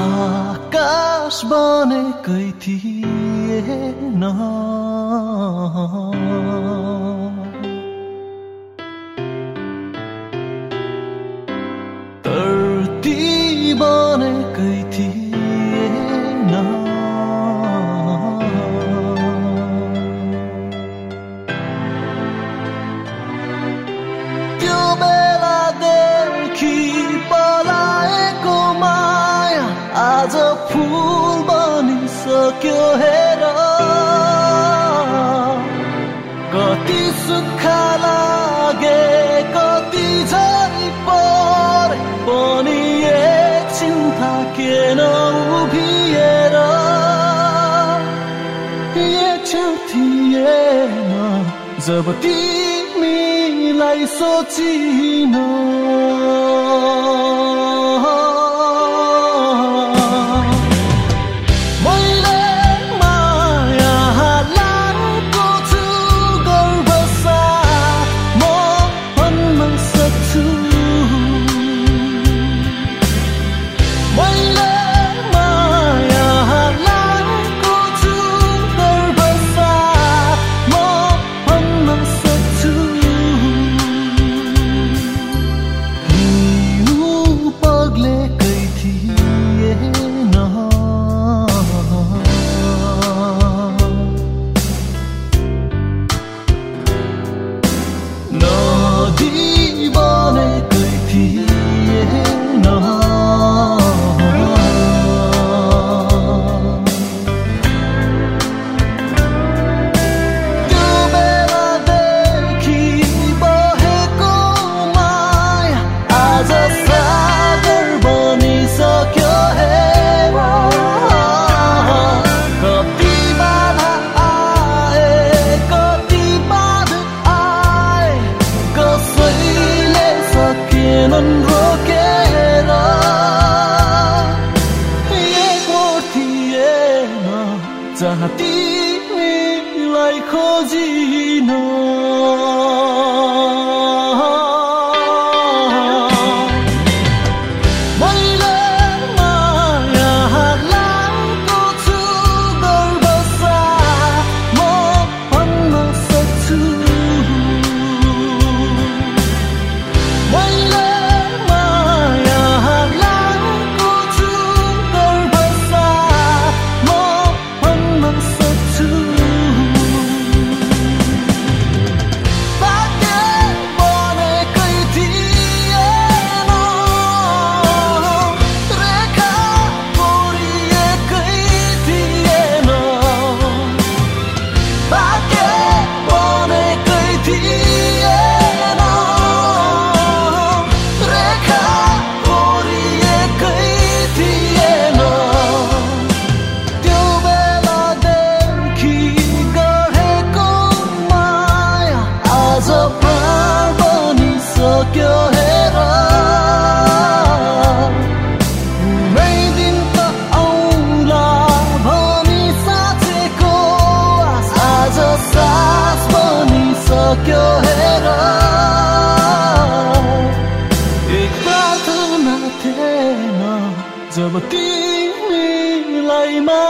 आकाश बने कई थिए न धरती बने कई थिए न त्यो आज फुल बनिसक्यो हेर। कति सुख लागे कति झरी पर पनि एकछिन थाकेन उभिएर? एकछिन थिएन जब तिमीलाई सोचिन। じゃな、来可じい。giờ mà tiếng lại mãi